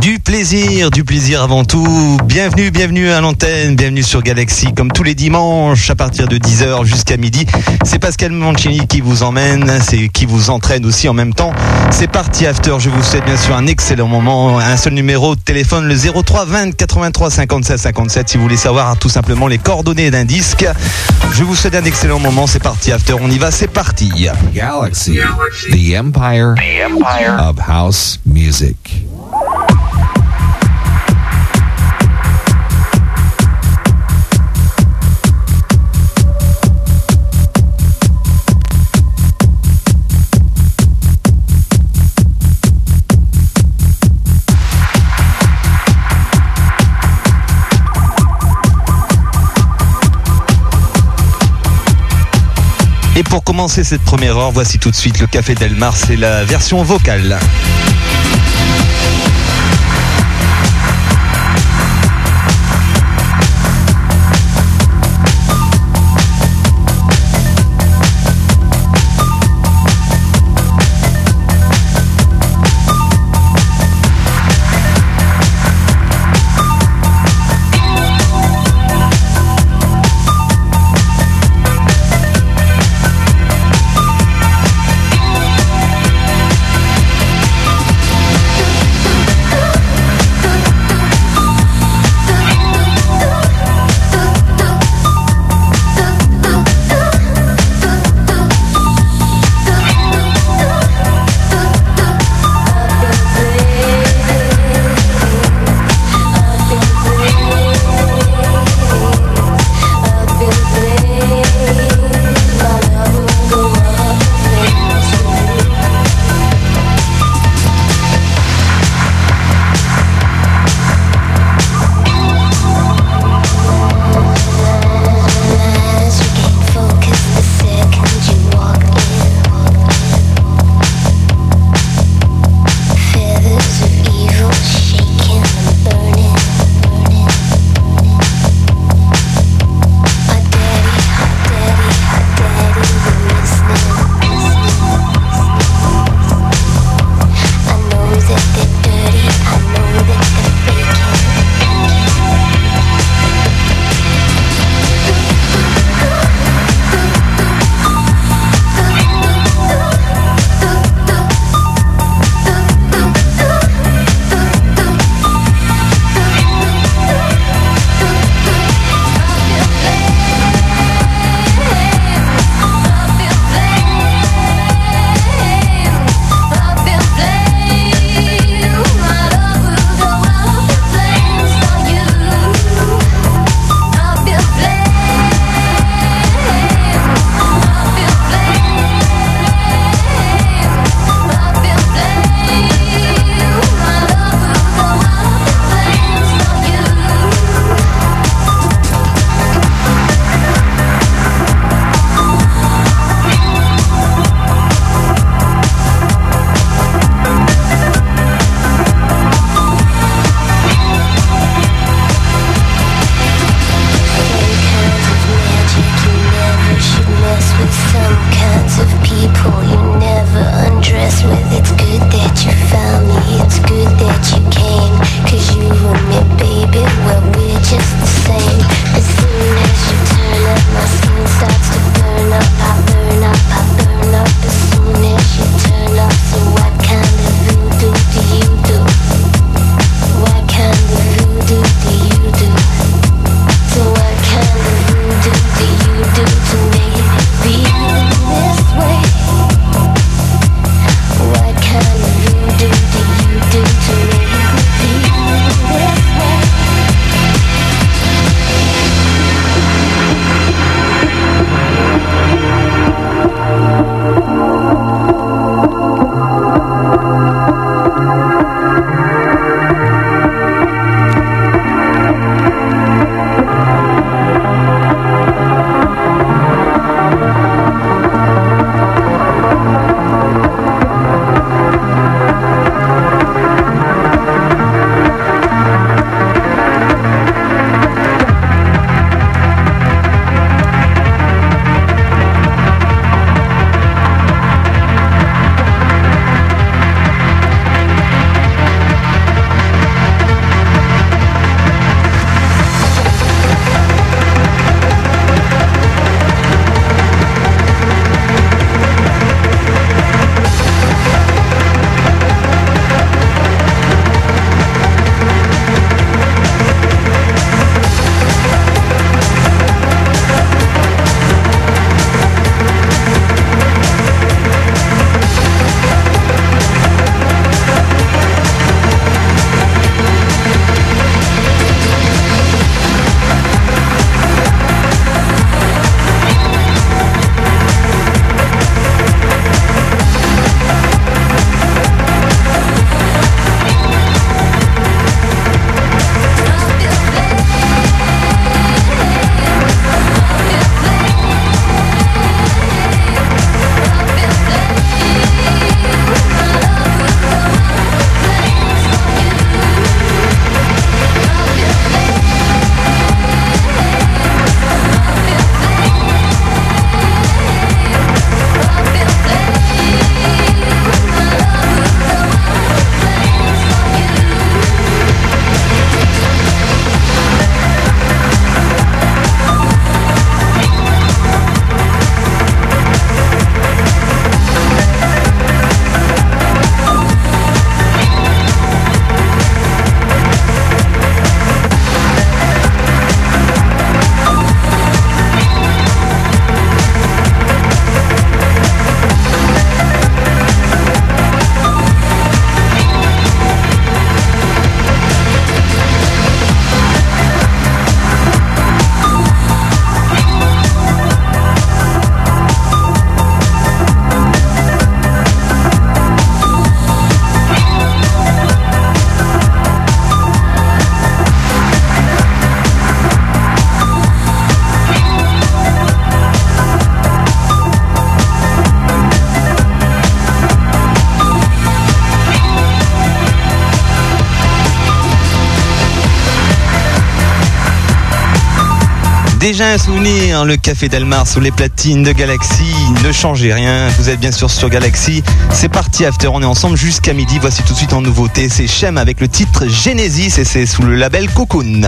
Du plaisir, du plaisir avant tout. Bienvenue, bienvenue à l'antenne, bienvenue sur Galaxy, comme tous les dimanches à partir de 10h jusqu'à midi. C'est Pascal Mancini qui vous emmène, c'est qui vous entraîne aussi en même temps. C'est parti after, je vous souhaite bien sûr un excellent moment. Un seul numéro de téléphone, le 03 20 83 57 57 si vous voulez savoir tout simplement les coordonnées d'un disque. Je vous souhaite un excellent moment, c'est parti after, on y va, c'est parti. Galaxy, the empire, The empire. of house music. Et pour commencer cette première heure, voici tout de suite le Café Delmar, c'est la version vocale. Déjà un souvenir, le Café Delmar sous les platines de Galaxy. Ne changez rien, vous êtes bien sûr sur Galaxy. C'est parti After, on est ensemble jusqu'à midi. Voici tout de suite en nouveauté, c'est Shem avec le titre Genesis et c'est sous le label Cocoon.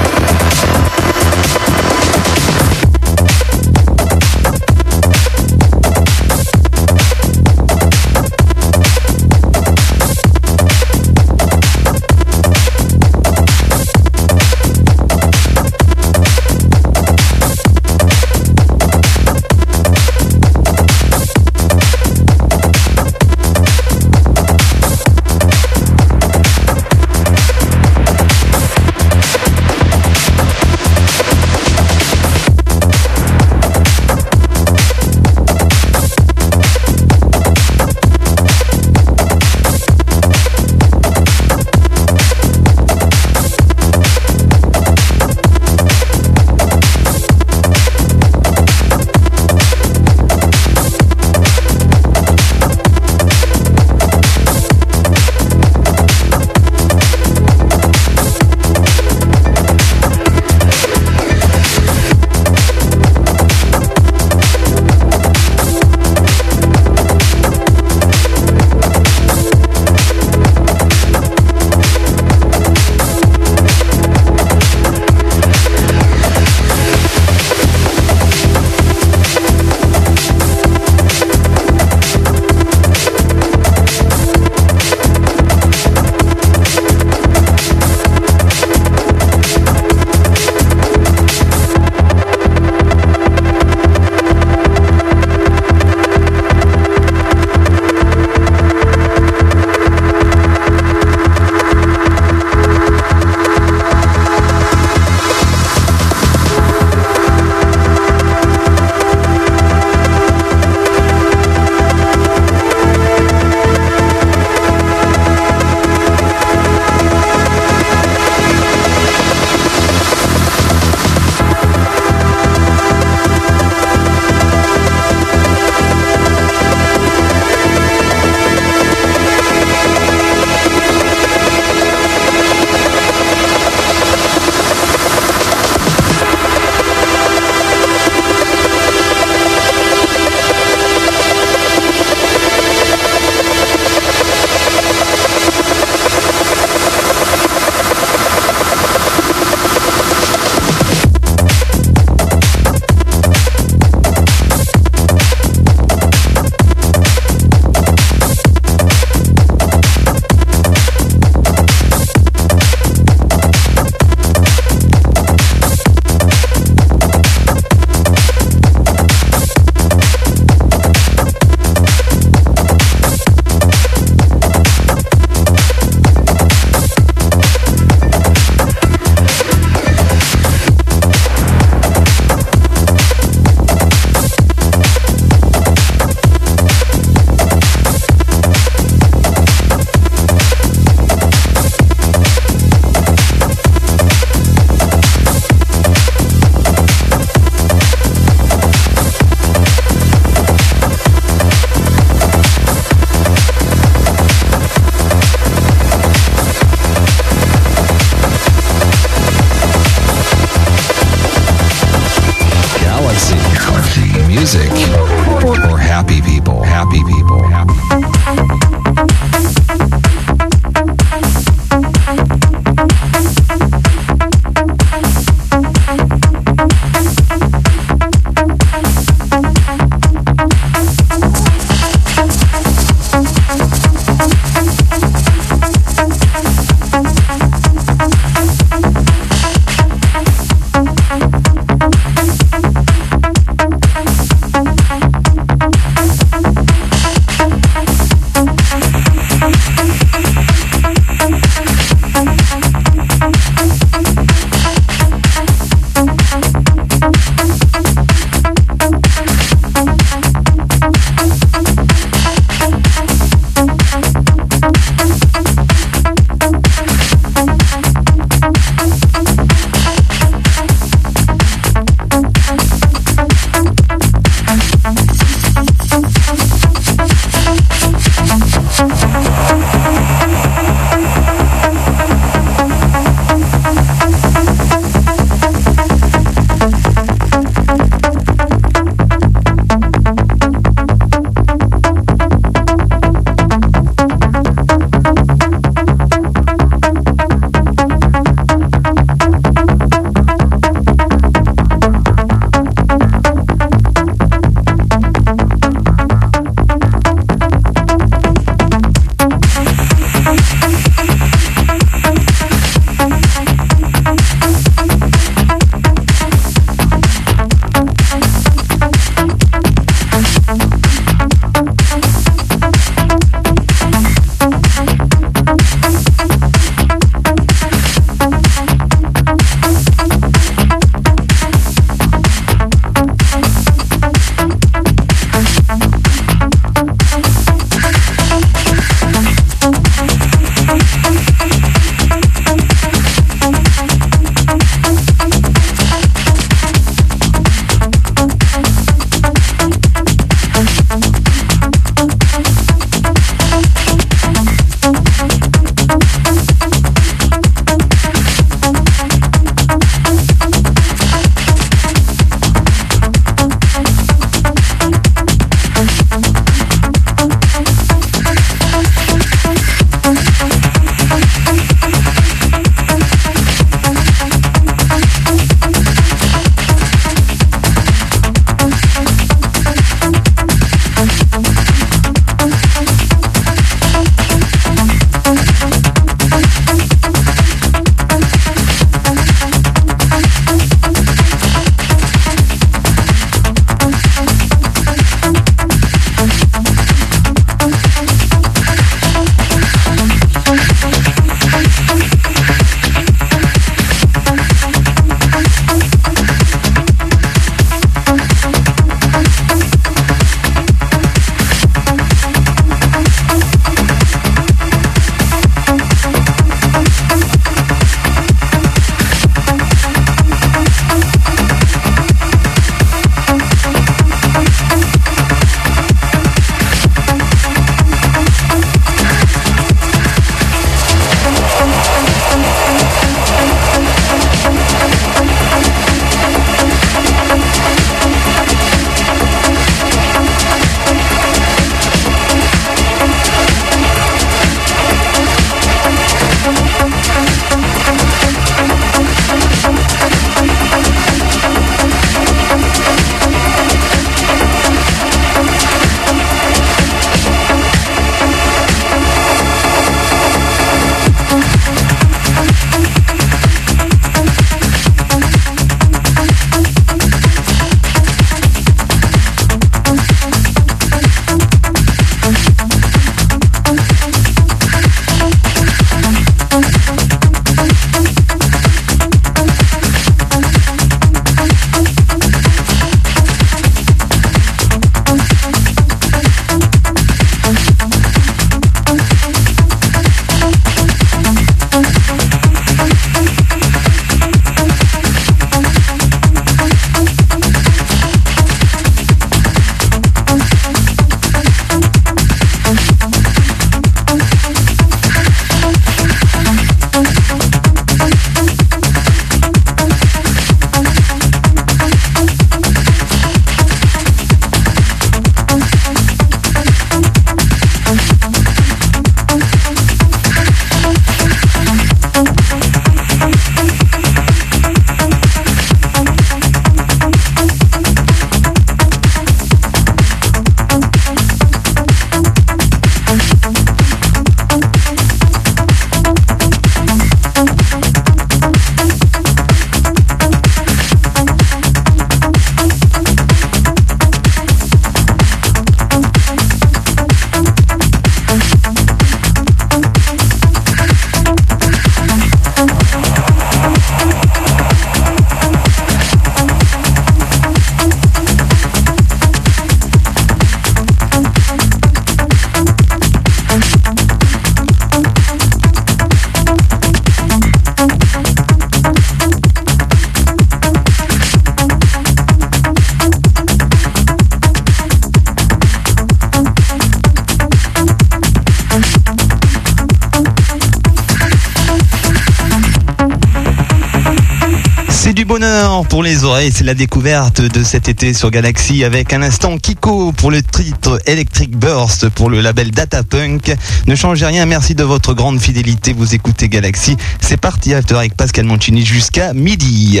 Les oreilles, c'est la découverte de cet été sur Galaxy avec un instant Kiko pour le titre Electric Burst pour le label Data Punk. Ne changez rien, merci de votre grande fidélité, vous écoutez Galaxy. C'est parti After avec Pascal Mancini jusqu'à midi.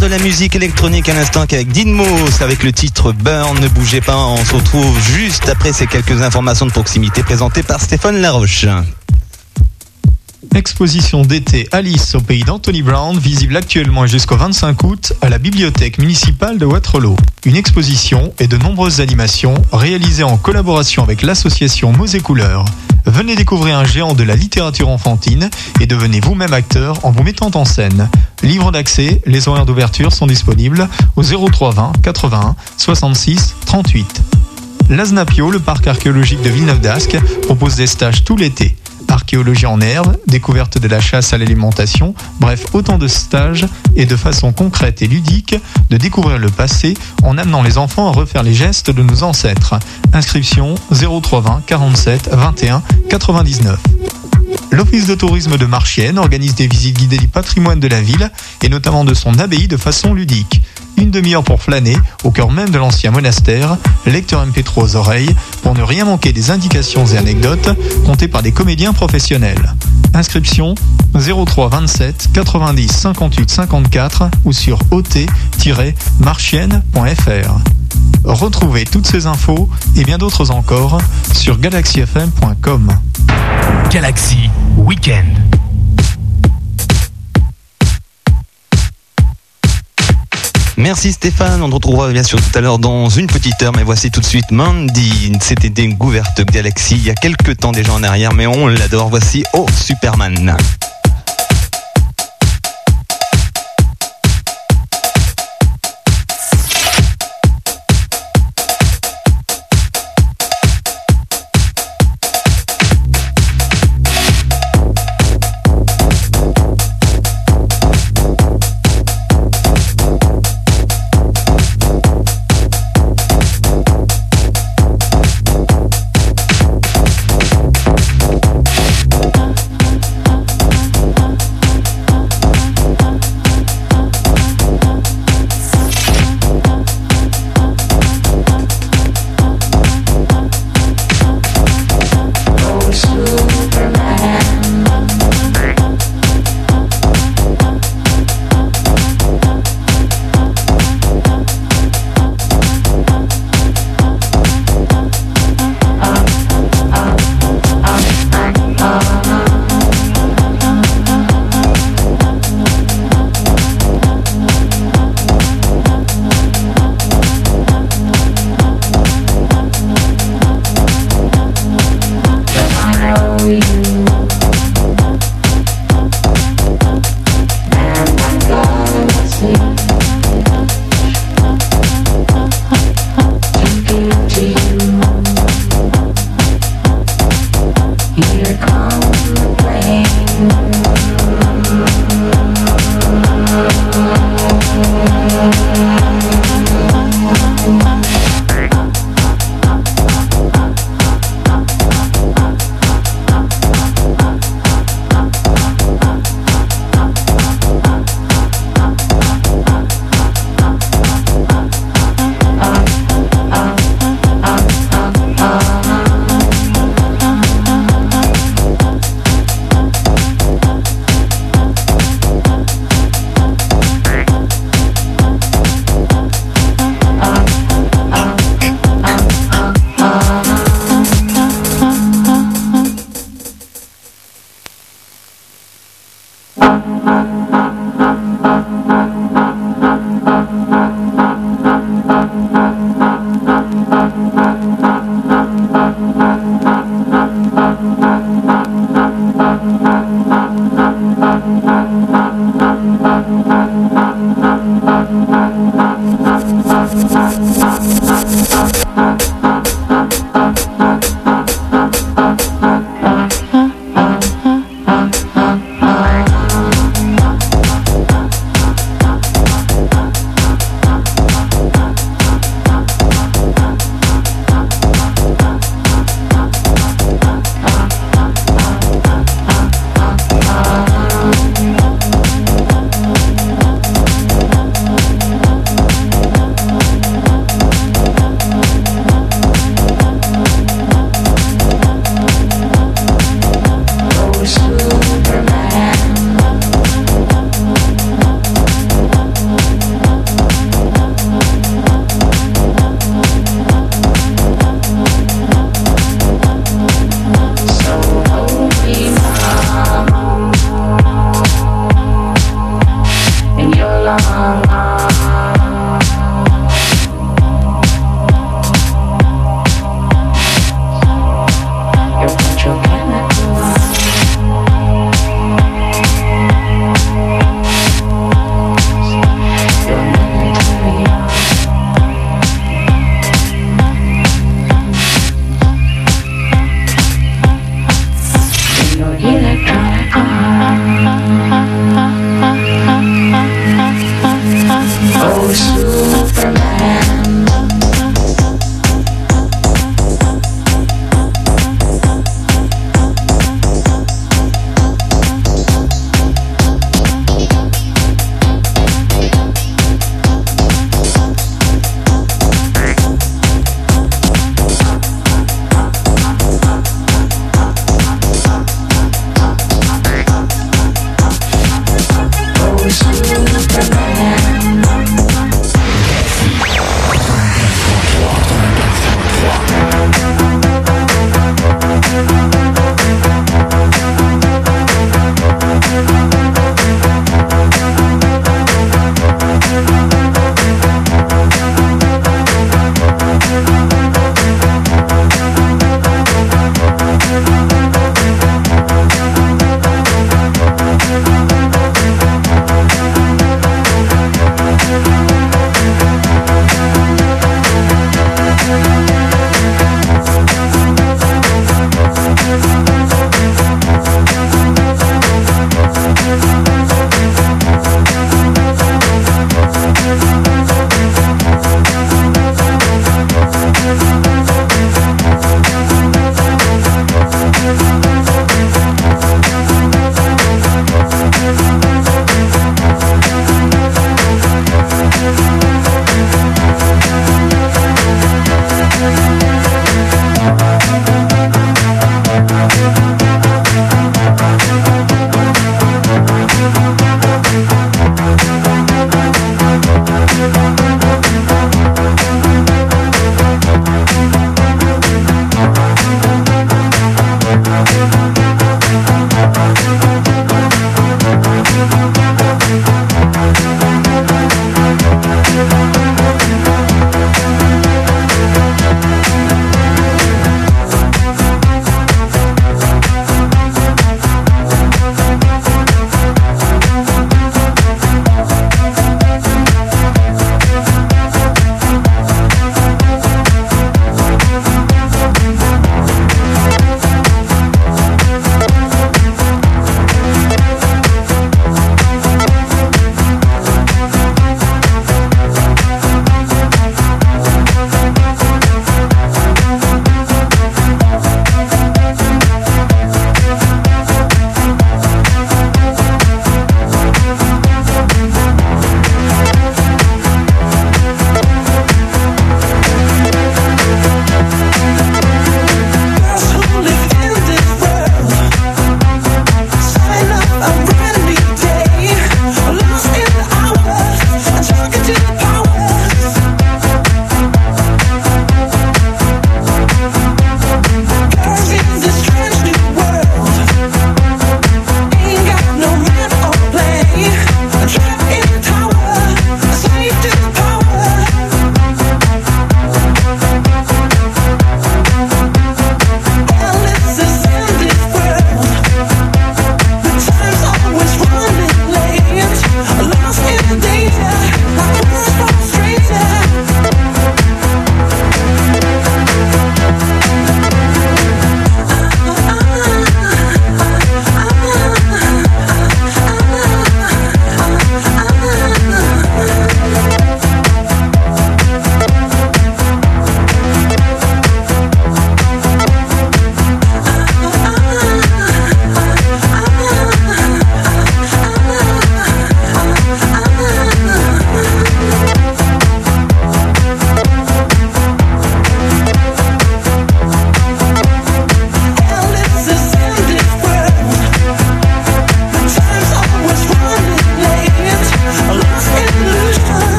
De la musique électronique à l'instant qu'avec Dinmos avec le titre Burn. Ne bougez pas, on se retrouve juste après ces quelques informations de proximité présentées par Stéphane Laroche. Exposition d'été Alice au pays d'Anthony Brown, visible actuellement jusqu'au 25 août à la bibliothèque municipale de Waterloo. Une exposition et de nombreuses animations réalisées en collaboration avec l'association Mose Couleurs. Venez découvrir un géant de la littérature enfantine et devenez vous-même acteur en vous mettant en scène. Livre d'accès, les horaires d'ouverture sont disponibles au 0320 81 66 38. L'Aznapio, le parc archéologique de Villeneuve d'Ascq, propose des stages tout l'été archéologie en herbe, découverte de la chasse à l'alimentation, bref, autant de stages et de façon concrète et ludique de découvrir le passé en amenant les enfants à refaire les gestes de nos ancêtres. Inscription 0320 47 21 99. L'Office de tourisme de Marchienne organise des visites guidées du patrimoine de la ville et notamment de son abbaye de façon ludique une demi-heure pour flâner au cœur même de l'ancien monastère, lecteur MP3 aux oreilles, pour ne rien manquer des indications et anecdotes contées par des comédiens professionnels. Inscription 03 27 90 58 54 ou sur ot-marchienne.fr. Retrouvez toutes ces infos et bien d'autres encore sur galaxyfm.com. Galaxy Weekend. Merci Stéphane, on te retrouvera bien sûr tout à l'heure dans une petite heure, mais voici tout de suite Mandy. C'était des couvertes Galaxy il y a quelques temps déjà en arrière, mais on l'adore. Voici Oh Superman.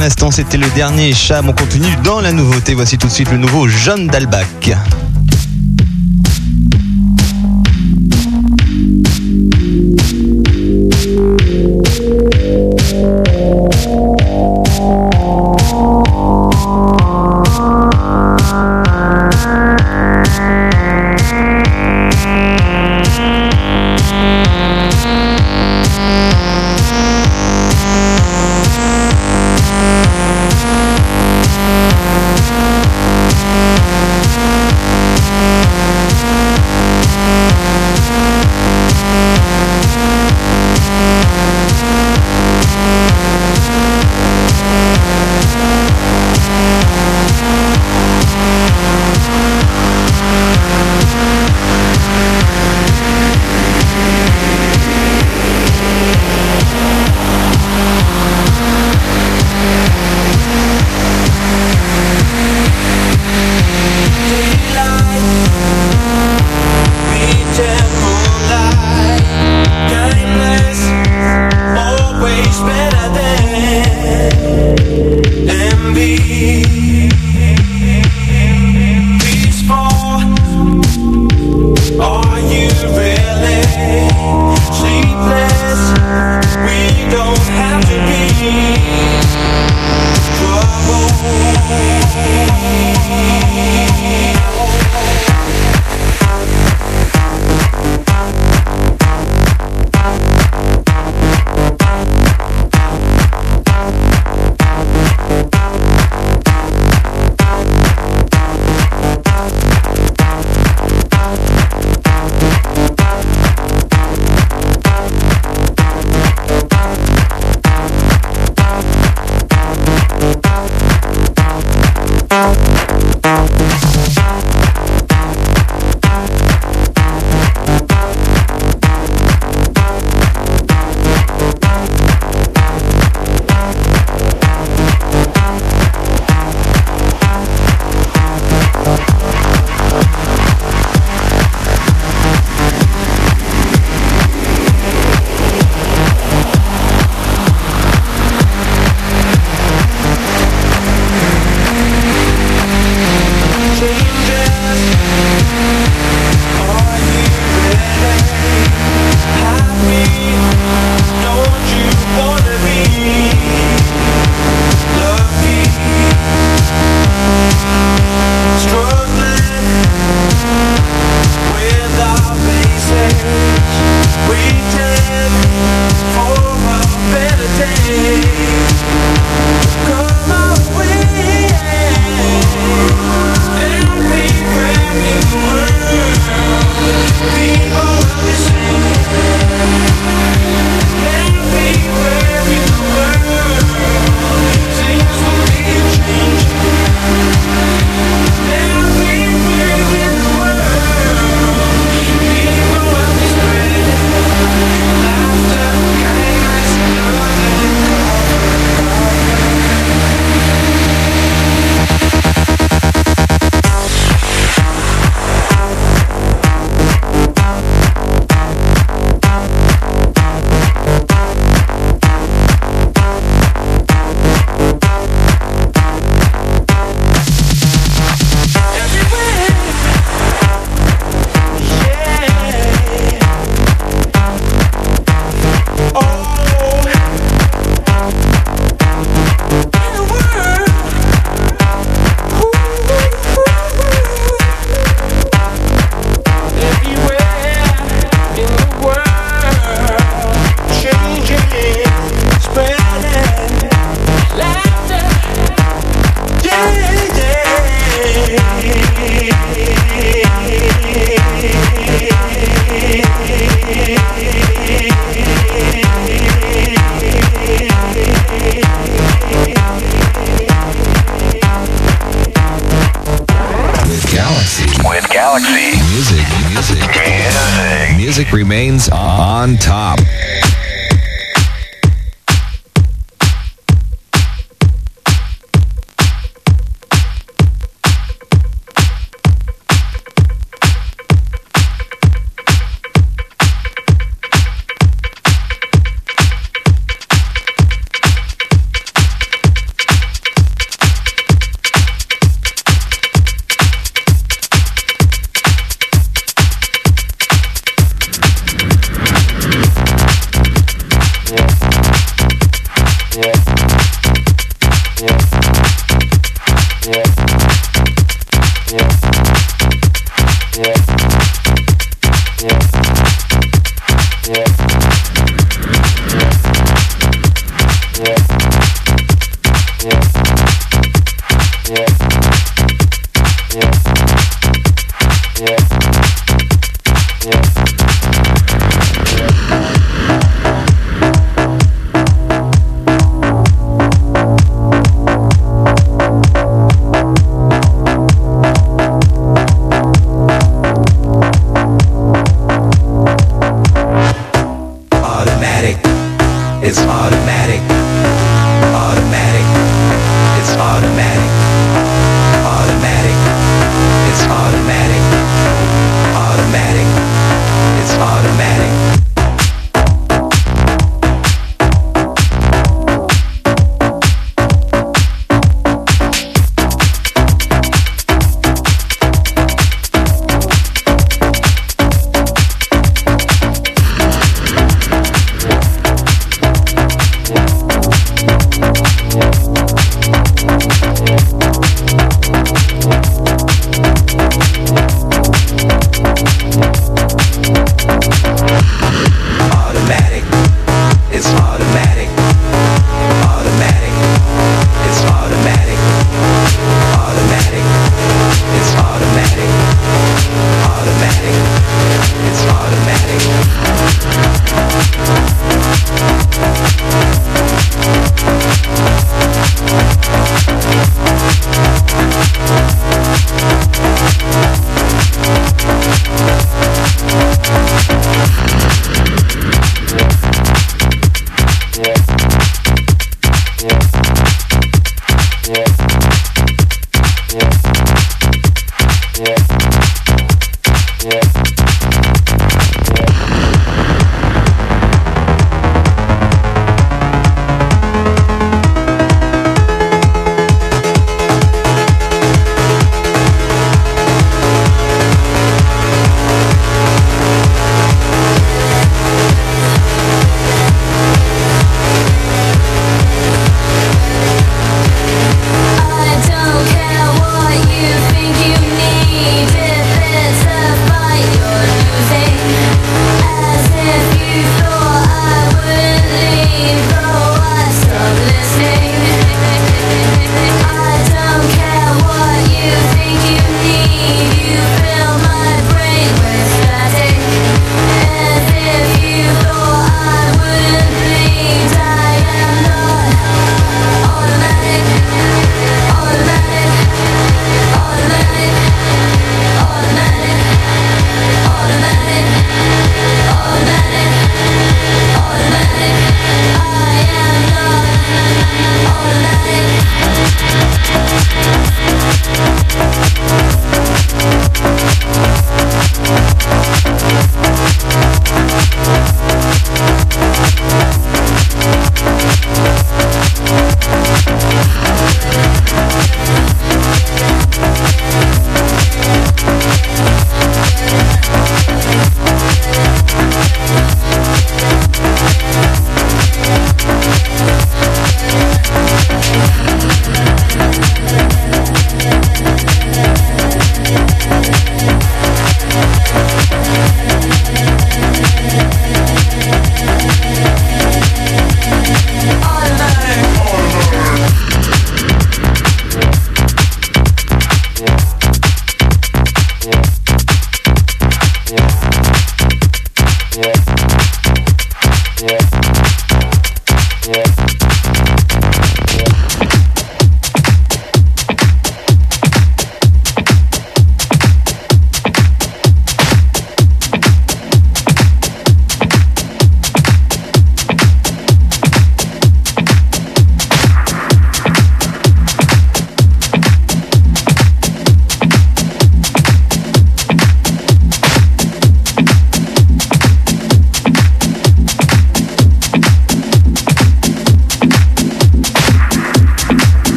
À l'instant, c'était le dernier chat. On continue dans la nouveauté. Voici tout de suite le nouveau Jeanne Dalbac.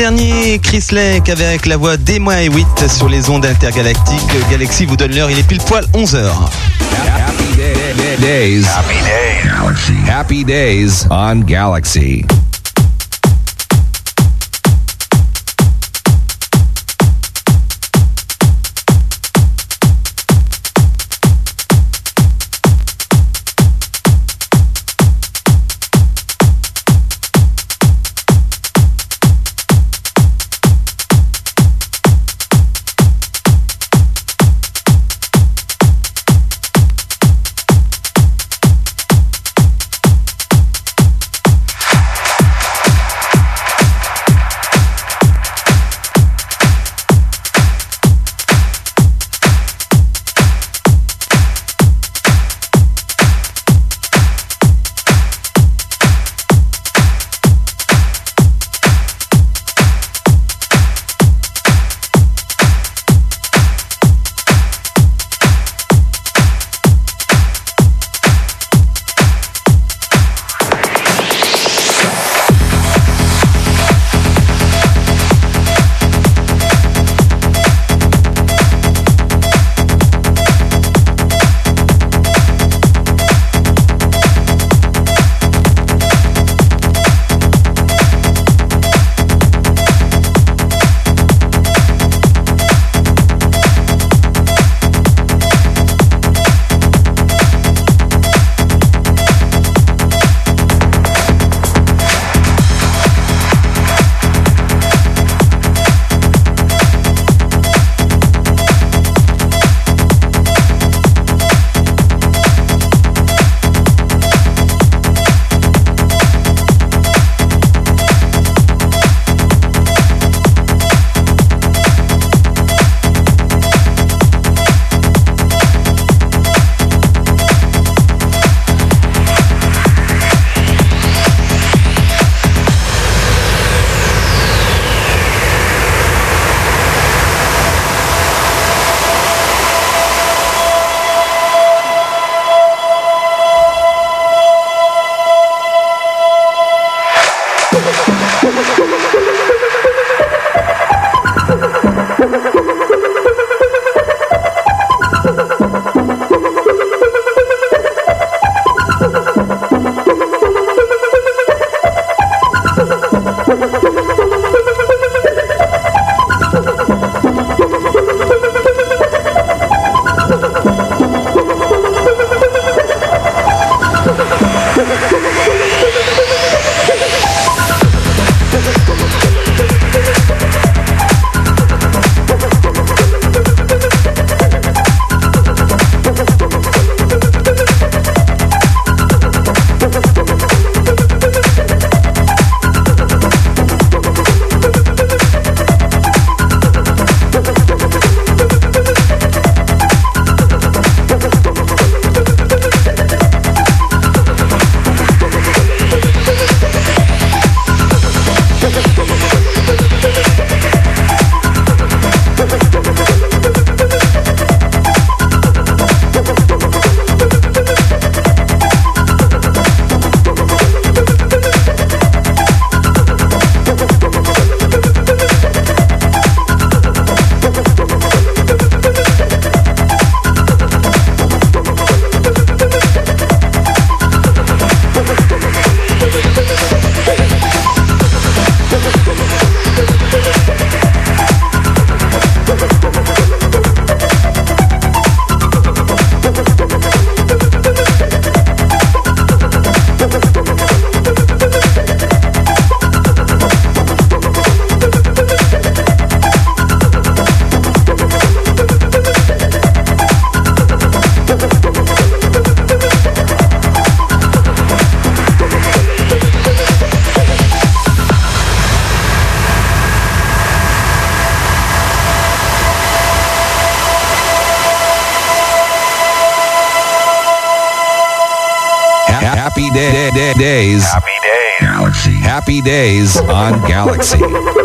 Dernier Chris Lake avec la voix d'Emma et 8 sur les ondes intergalactiques. Galaxy vous donne l'heure, il est pile poil 11h. Happy day- days. Happy days. Happy days on Galaxy. Days on Galaxy.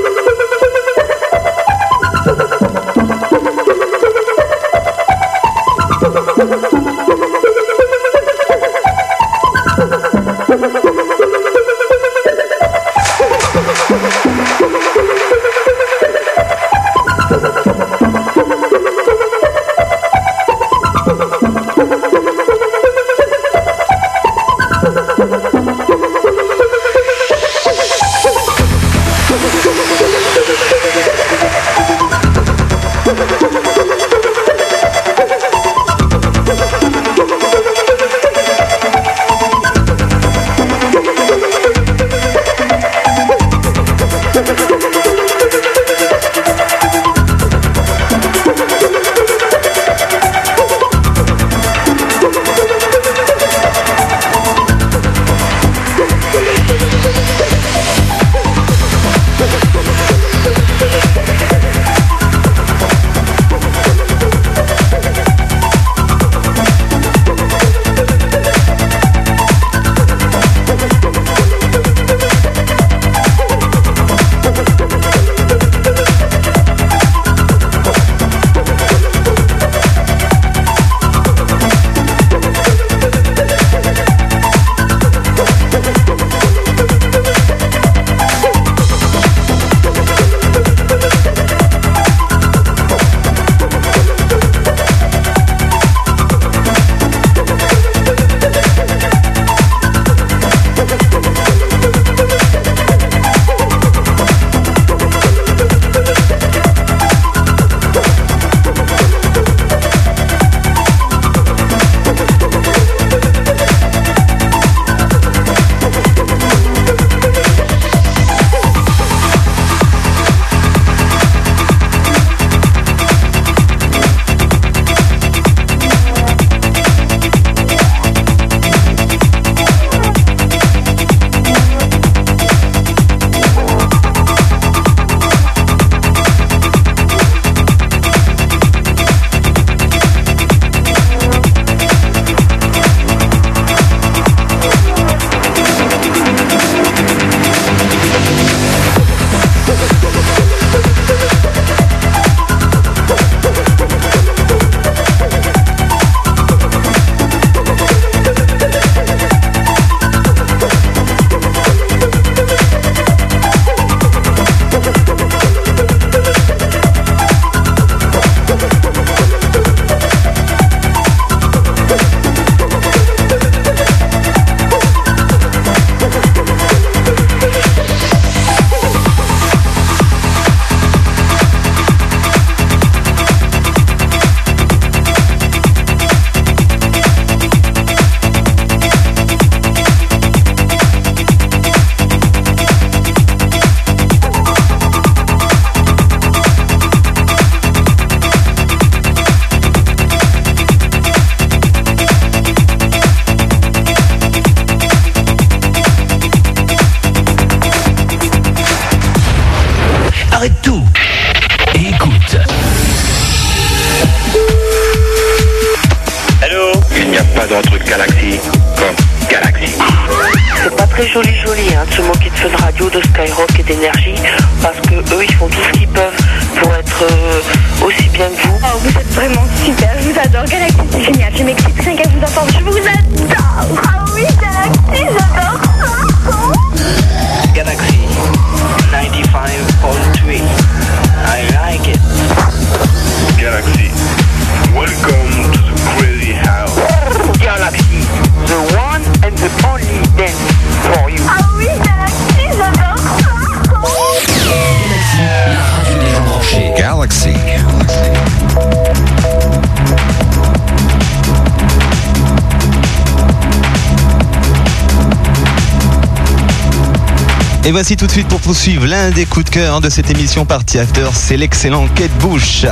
Voici tout de suite pour poursuivre l'un des coups de cœur de cette émission Party After, c'est l'excellent Kate Bush.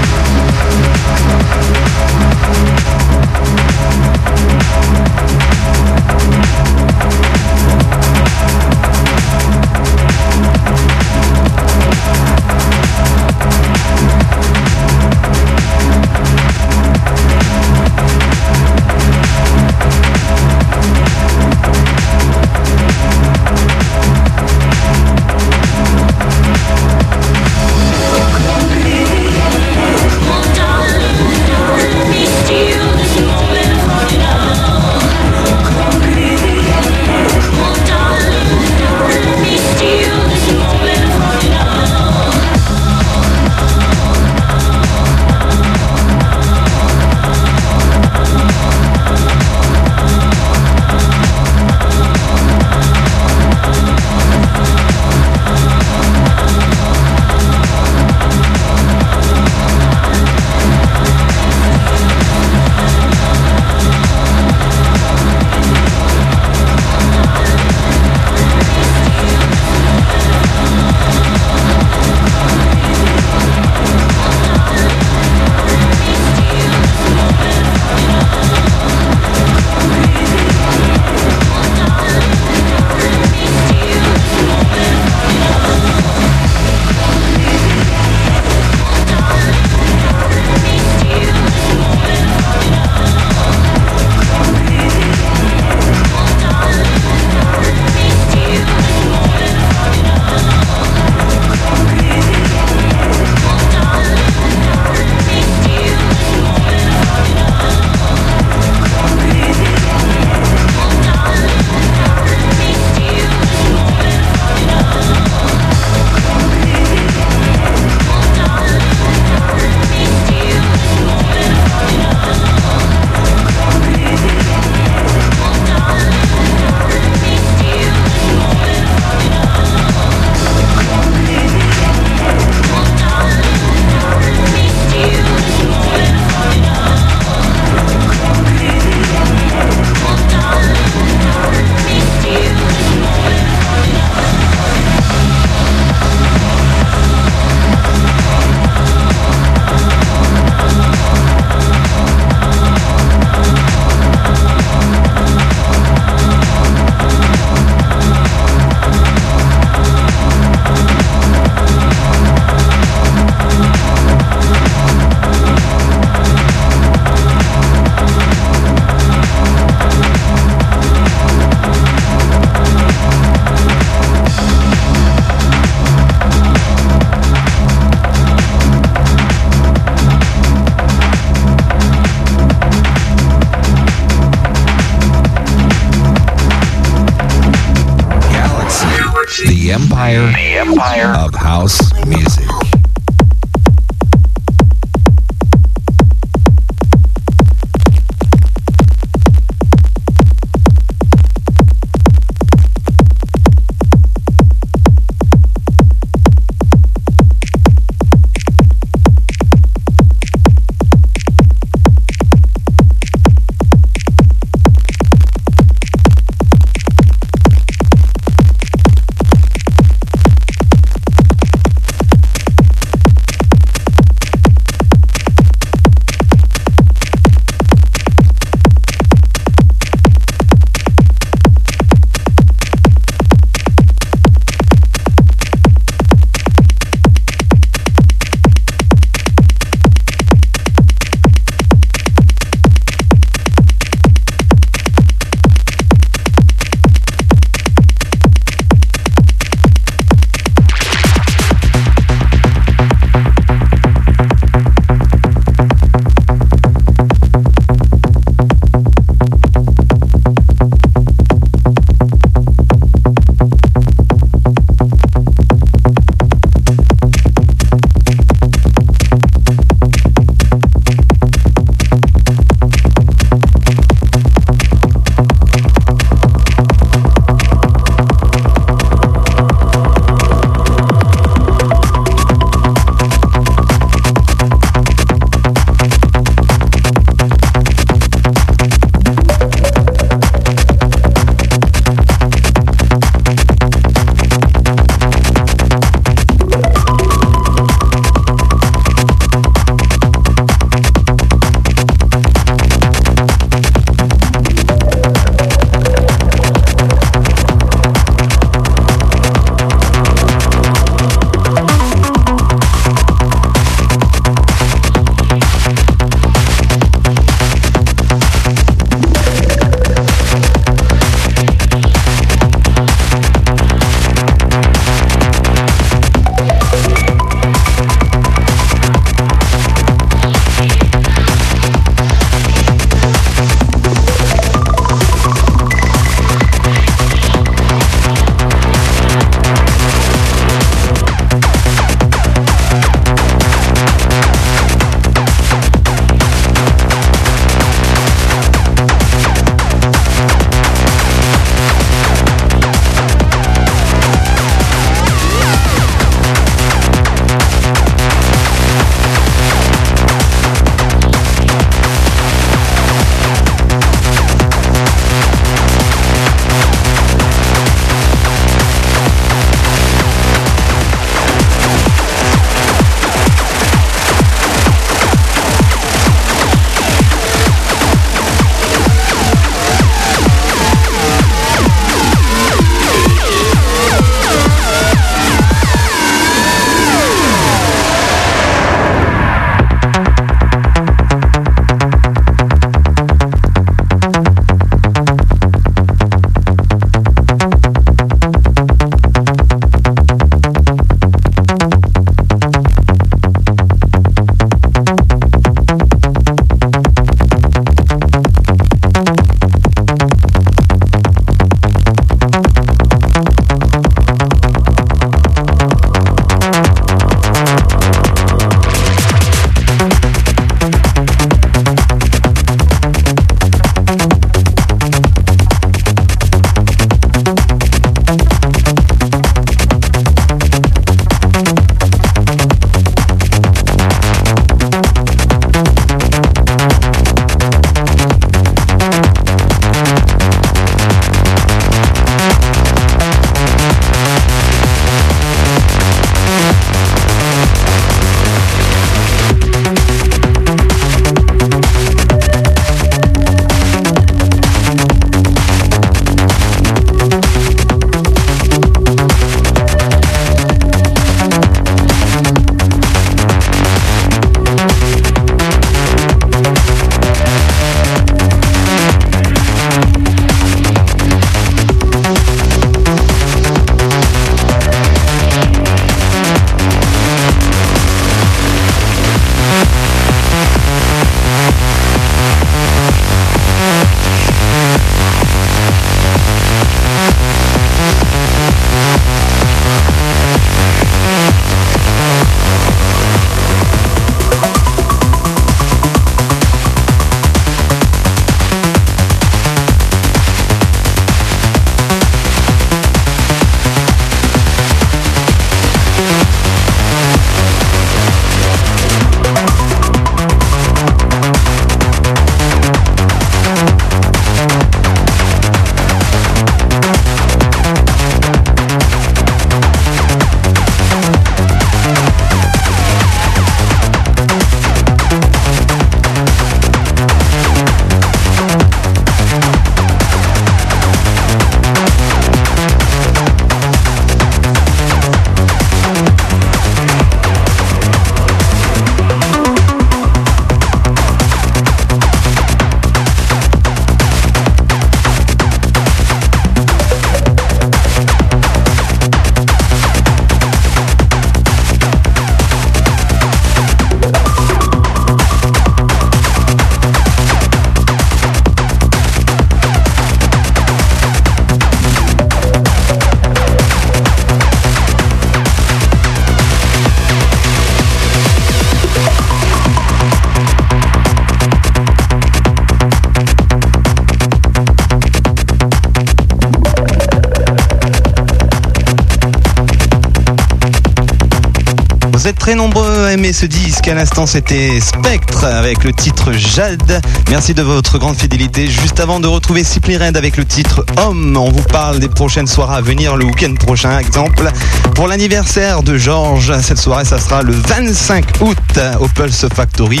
Très nombreux à aimer ce disque. À l'instant, c'était Spectre avec le titre Jade. Merci de votre grande fidélité. Juste avant de retrouver Simply Red avec le titre Homme, on vous parle des prochaines soirées à venir le week-end prochain. Exemple, pour l'anniversaire de Georges, cette soirée, ça sera le 25 août au Pulse Factory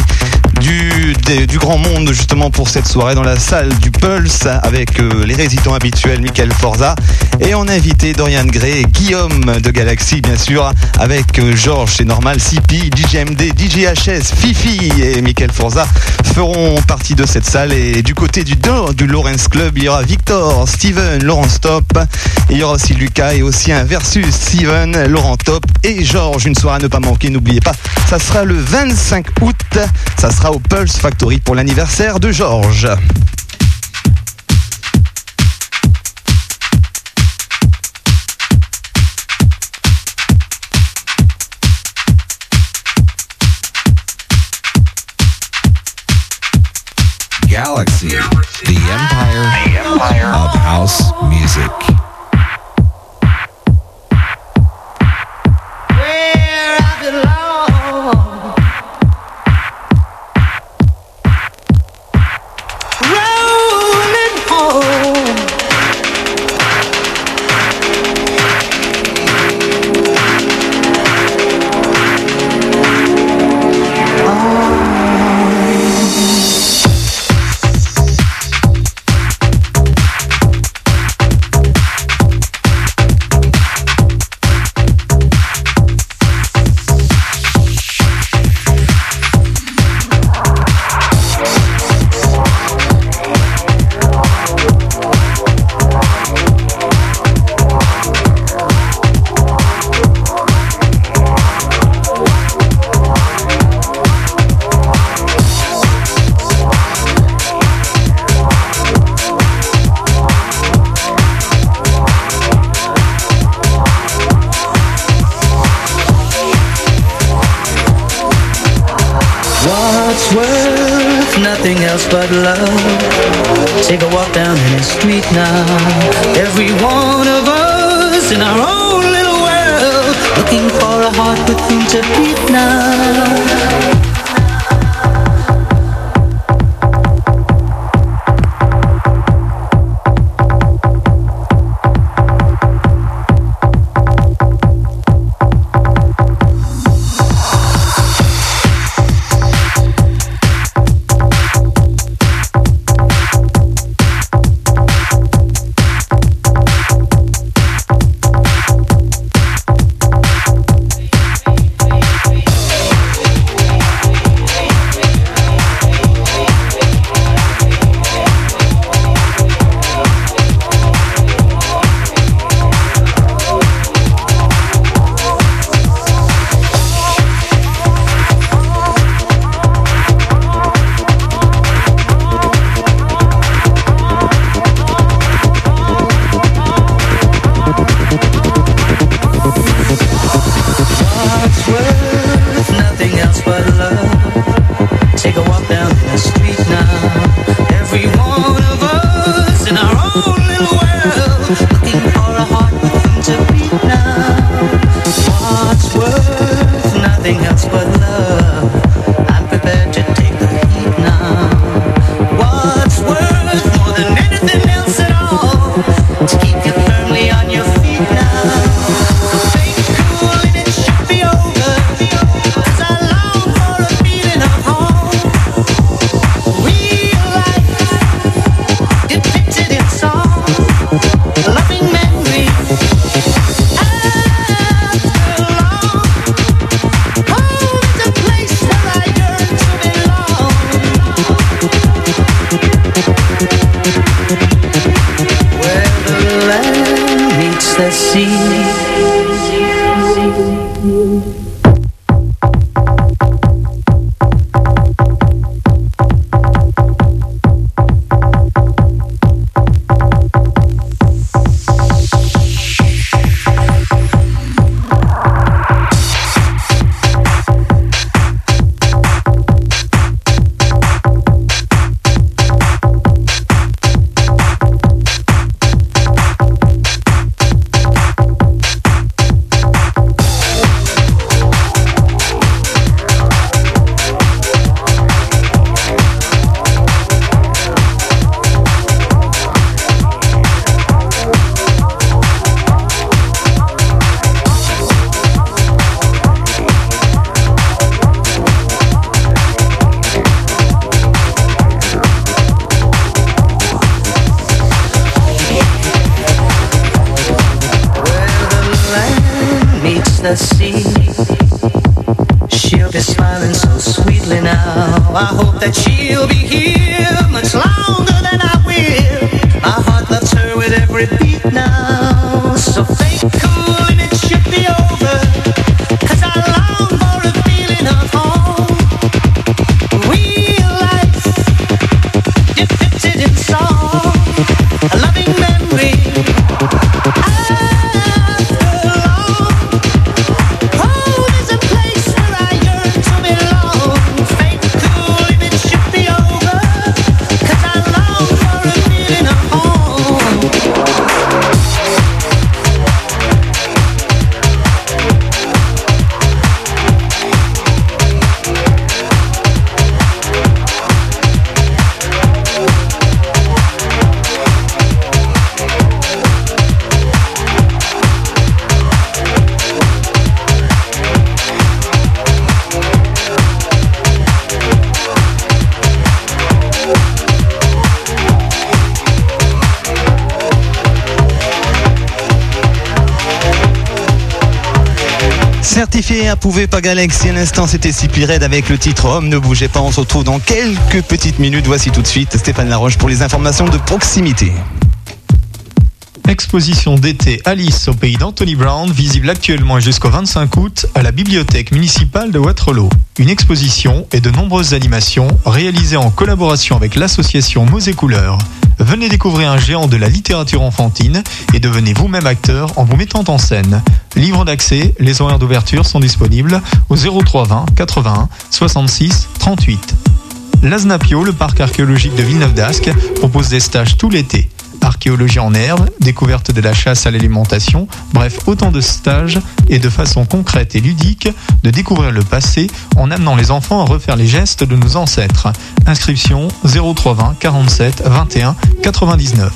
du, grand monde justement pour cette soirée dans la salle du Pulse avec euh, les résidents habituels Michael Forza et on a invité Dorian Gray Guillaume de Galaxy bien sûr avec euh, Georges c'est normal, CP, DJMD, DJHS, Fifi et Michael Forza feront partie de cette salle. Et du côté du nord du Lawrence Club il y aura Victor, Steven, Laurent Stop il y aura aussi Lucas et aussi un versus Steven, Laurent Top et Georges. Une soirée à ne pas manquer n'oubliez pas. Ça sera le 25 août. Ça sera au Pulse Factory pour l'anniversaire de Georges. Galaxy, the empire, of house music. Where I belong. Approuvé par Galaxy. Un instant, c'était Cypli Red avec le titre Homme, ne bougez pas. On se retrouve dans quelques petites minutes. Voici tout de suite Stéphane Laroche pour les informations de proximité. Exposition d'été Alice au pays d'Anthony Brown, visible actuellement jusqu'au 25 août à la bibliothèque municipale de Waterloo. Une exposition et de nombreuses animations réalisées en collaboration avec l'association Mots et Couleurs. Venez découvrir un géant de la littérature enfantine et devenez vous-même acteur en vous mettant en scène. Livre d'accès, les horaires d'ouverture sont disponibles au 0320 81 66 38. L'Aznapio, le parc archéologique de Villeneuve d'Ascq, propose des stages tout l'été. Archéologie en herbe, découverte de la chasse à l'alimentation, bref, autant de stages et de façon concrète et ludique de découvrir le passé en amenant les enfants à refaire les gestes de nos ancêtres. Inscription 0320 47 21 99.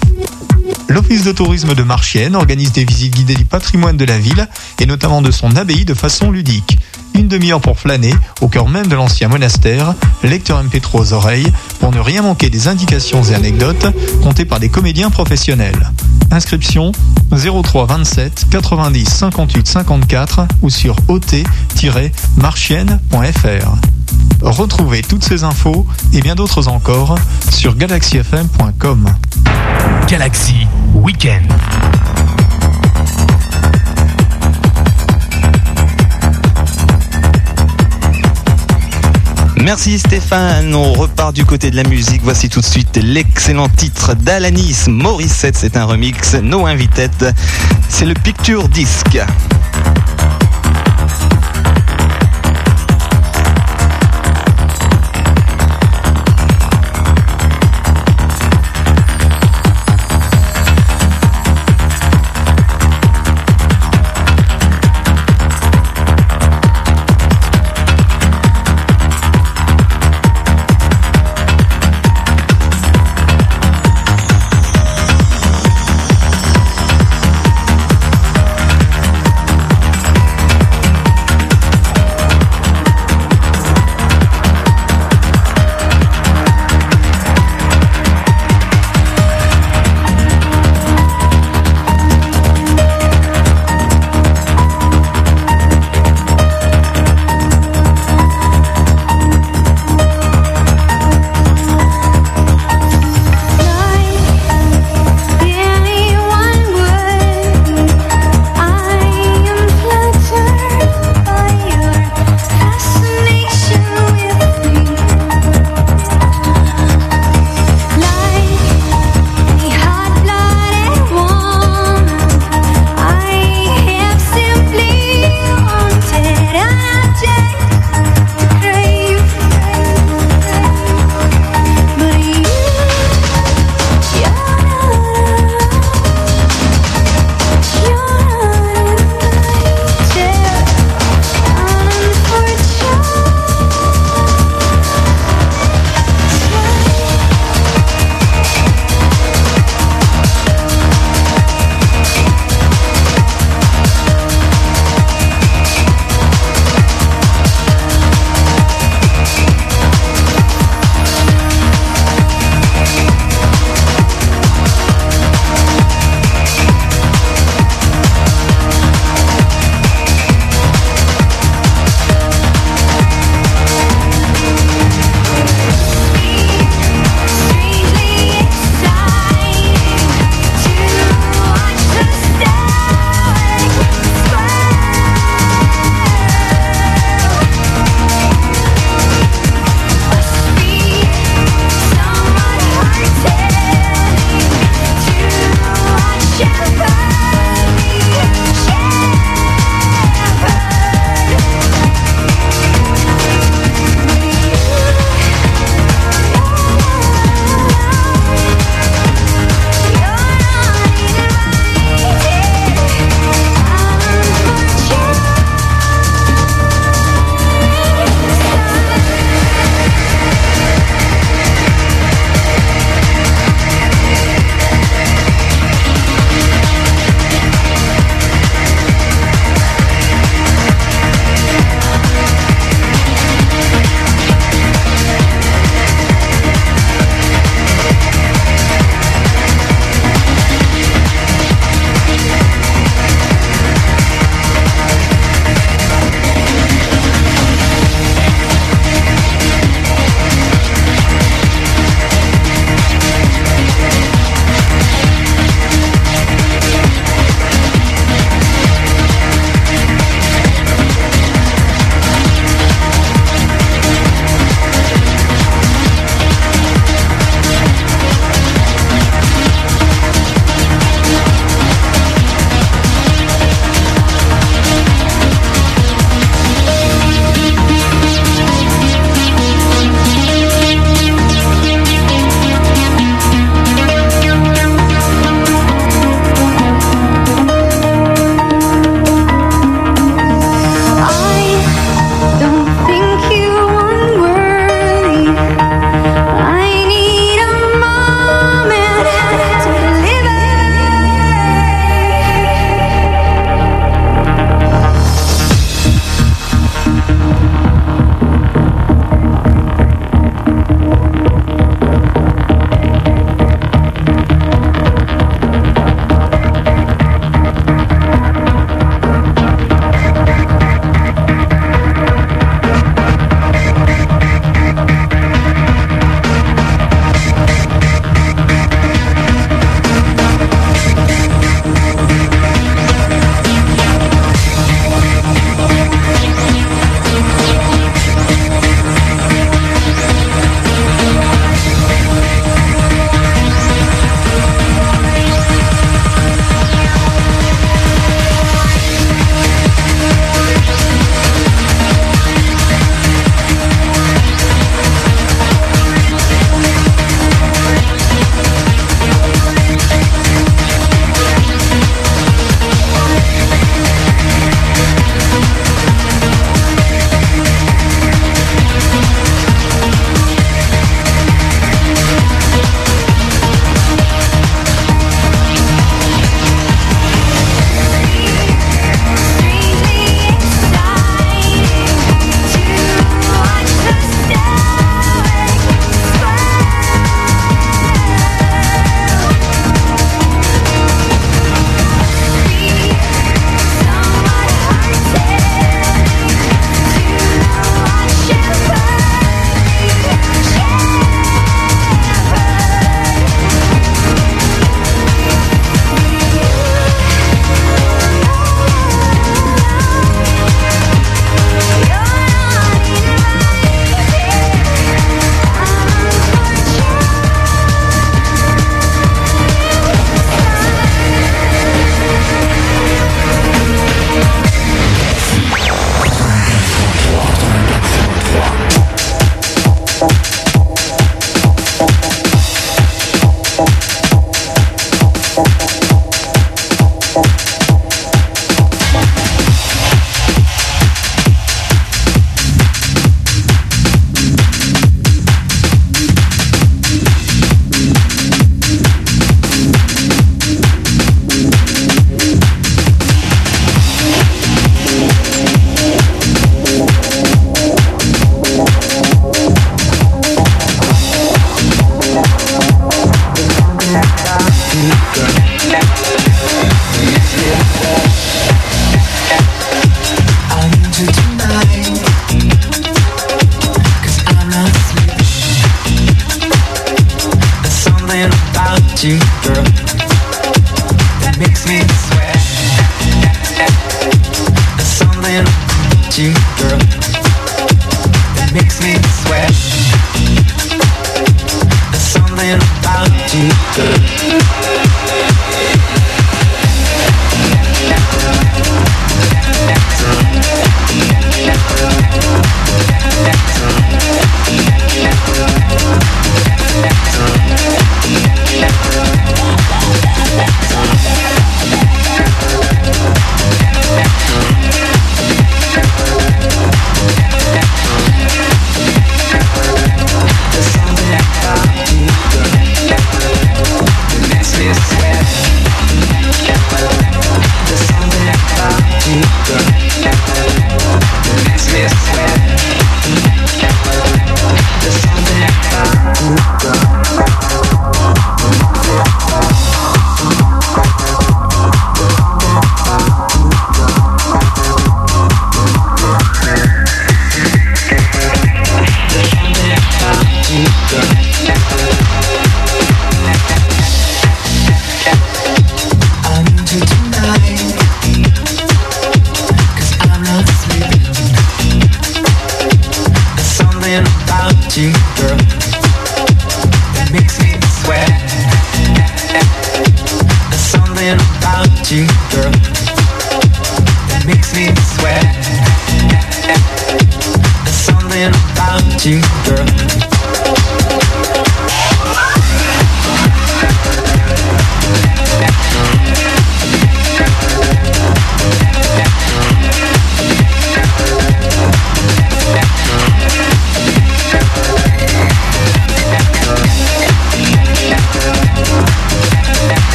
L'Office de tourisme de Marchienne organise des visites guidées du patrimoine de la ville et notamment de son abbaye de façon ludique. Une demi-heure pour flâner au cœur même de l'ancien monastère, lecteur MP3 aux oreilles pour ne rien manquer des indications et anecdotes contées par des comédiens professionnels. Inscription 03 27 90 58 54 ou sur ot-marchienne.fr. Retrouvez toutes ces infos et bien d'autres encore sur galaxyfm.com. Galaxy Weekend. Merci Stéphane, on repart du côté de la musique. Voici tout de suite l'excellent titre d'Alanis Morissette, c'est un remix No Invited. C'est le Picture Disc.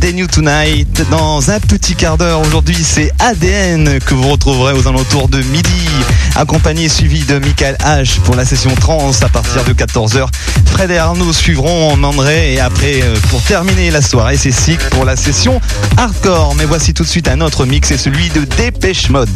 des New Tonight. Dans un petit quart d'heure, aujourd'hui, c'est ADN que vous retrouverez aux alentours de midi, accompagné et suivi de Michael H pour la session trans à partir de 14h. Fred et Arnaud suivront en André et après, euh, pour terminer la soirée, c'est Sick pour la session hardcore. Mais voici tout de suite un autre mix, et celui de Dépêche Mode.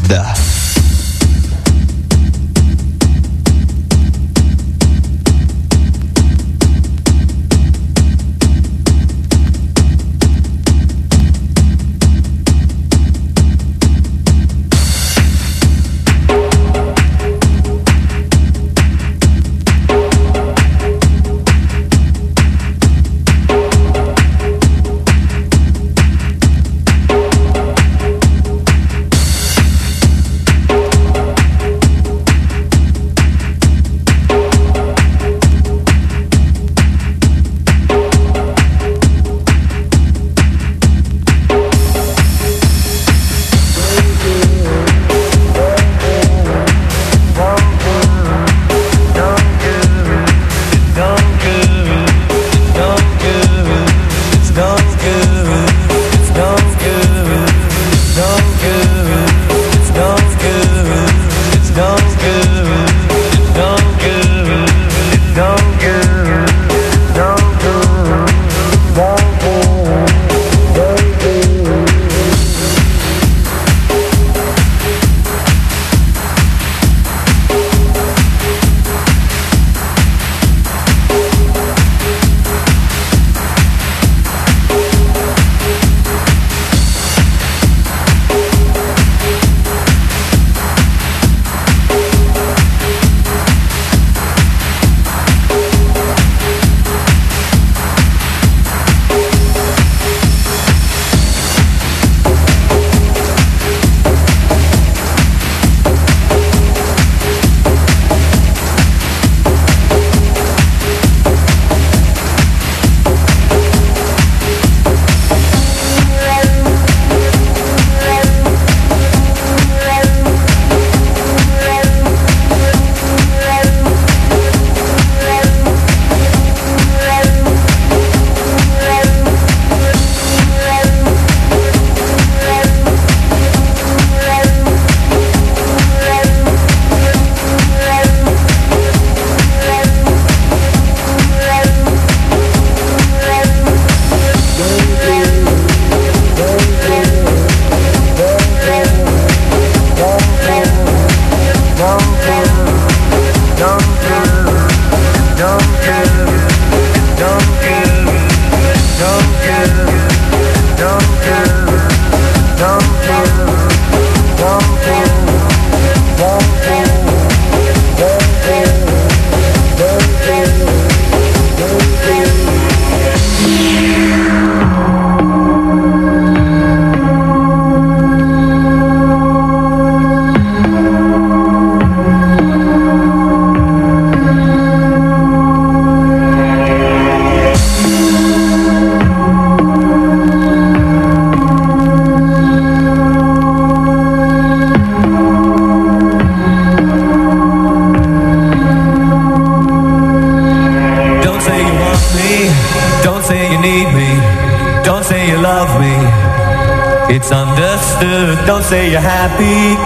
say you're happy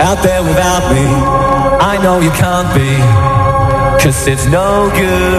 out there without me. I know you can't be, cause it's no good.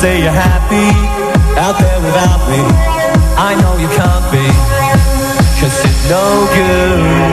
say you're happy out there without me. I know you can't be, cause it's no good.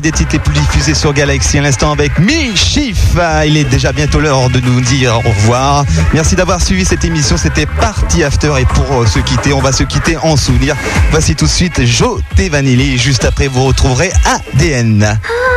Des titres les plus diffusés sur Galaxy. À l'instant avec Michif. Ah, Il est déjà bientôt l'heure de nous dire au revoir. Merci d'avoir suivi cette émission. C'était Party After. Et pour euh, se quitter, on va se quitter en souvenir. Voici tout de suite Jo T Juste après, vous retrouverez ADN. C'était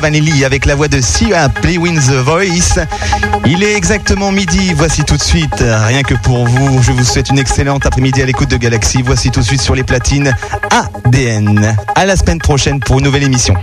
Vanelli avec la voix de Sia Play Win the Voice. Il est exactement midi, voici tout de suite, rien que pour vous, je vous souhaite une excellente après-midi à l'écoute de Galaxy. Voici tout de suite sur les platines ADN. À la semaine prochaine pour une nouvelle émission.